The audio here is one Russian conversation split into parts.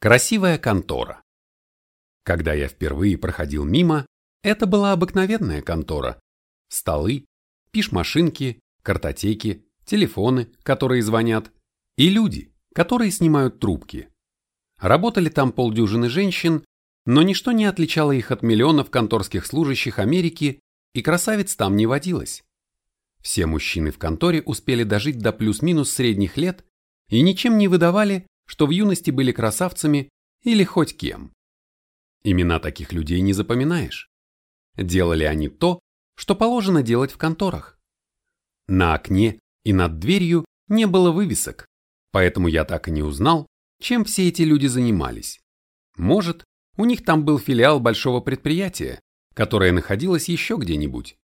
Красивая контора. Когда я впервые проходил мимо, это была обыкновенная контора. Столы, пиш-машинки, картотеки, телефоны, которые звонят, и люди, которые снимают трубки. Работали там полдюжины женщин, но ничто не отличало их от миллионов конторских служащих Америки, и красавиц там не водилось. Все мужчины в конторе успели дожить до плюс-минус средних лет и ничем не выдавали, что в юности были красавцами или хоть кем. Имена таких людей не запоминаешь. Делали они то, что положено делать в конторах. На окне и над дверью не было вывесок, поэтому я так и не узнал, чем все эти люди занимались. Может, у них там был филиал большого предприятия, которое находилось еще где-нибудь.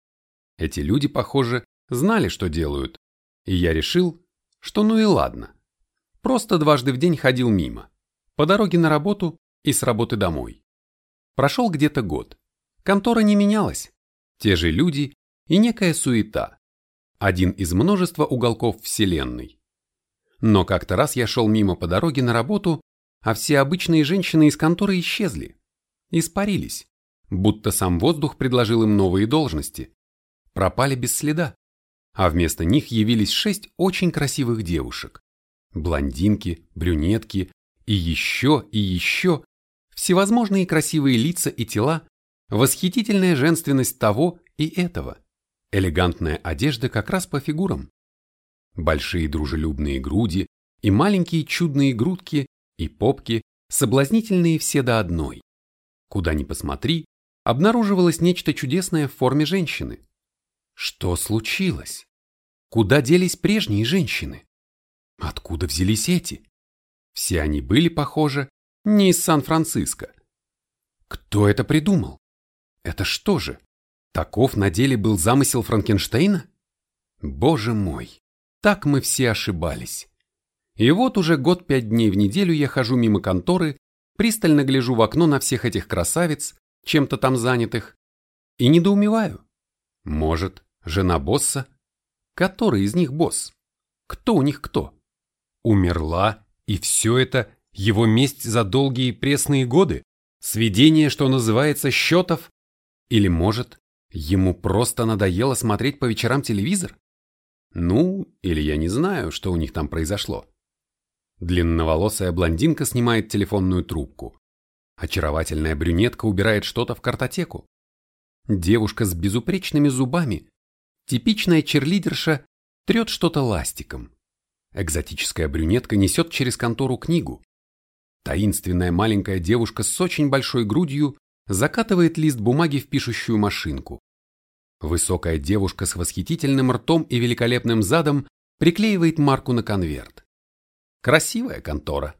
Эти люди, похоже, знали, что делают, и я решил, что ну и ладно. Просто дважды в день ходил мимо, по дороге на работу и с работы домой. Прошел где-то год. Контора не менялась. Те же люди и некая суета. Один из множества уголков Вселенной. Но как-то раз я шел мимо по дороге на работу, а все обычные женщины из конторы исчезли. Испарились. Будто сам воздух предложил им новые должности. Пропали без следа. А вместо них явились шесть очень красивых девушек блондинки, брюнетки и еще и еще, всевозможные красивые лица и тела, восхитительная женственность того и этого, элегантная одежда как раз по фигурам. Большие дружелюбные груди и маленькие чудные грудки и попки, соблазнительные все до одной. Куда ни посмотри, обнаруживалось нечто чудесное в форме женщины. Что случилось? Куда делись прежние женщины? Откуда взялись эти? Все они были, похожи не из Сан-Франциско. Кто это придумал? Это что же, таков на деле был замысел Франкенштейна? Боже мой, так мы все ошибались. И вот уже год пять дней в неделю я хожу мимо конторы, пристально гляжу в окно на всех этих красавиц, чем-то там занятых, и недоумеваю. Может, жена босса? Который из них босс? Кто у них кто? Умерла, и все это его месть за долгие пресные годы? Сведение, что называется, счетов? Или, может, ему просто надоело смотреть по вечерам телевизор? Ну, или я не знаю, что у них там произошло. Длинноволосая блондинка снимает телефонную трубку. Очаровательная брюнетка убирает что-то в картотеку. Девушка с безупречными зубами, типичная черлидерша, трет что-то ластиком. Экзотическая брюнетка несет через контору книгу. Таинственная маленькая девушка с очень большой грудью закатывает лист бумаги в пишущую машинку. Высокая девушка с восхитительным ртом и великолепным задом приклеивает марку на конверт. Красивая контора.